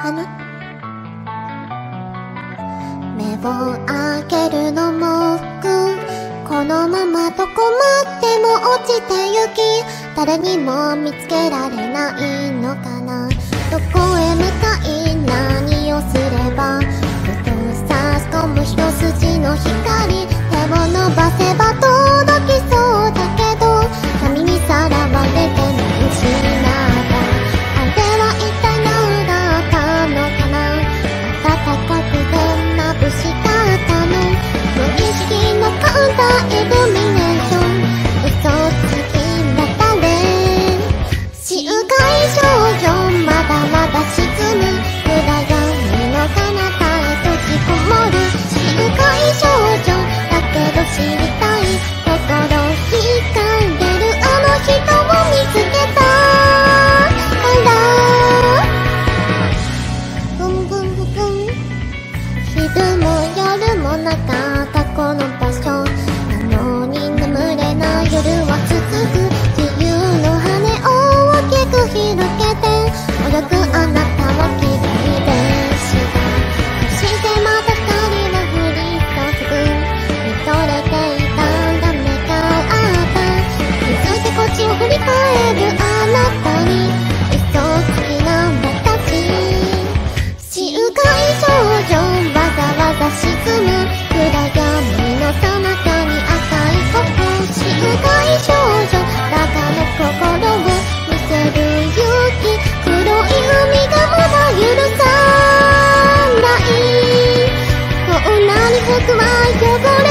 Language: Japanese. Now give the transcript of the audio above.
花目を開けるのもくこのままどこまでも落ちてゆき誰にも見つけられないのかな？どこへ知りたい心惹かれるあの人を見つけた。からブンブンブン昼も夜もなか僕はい汚れ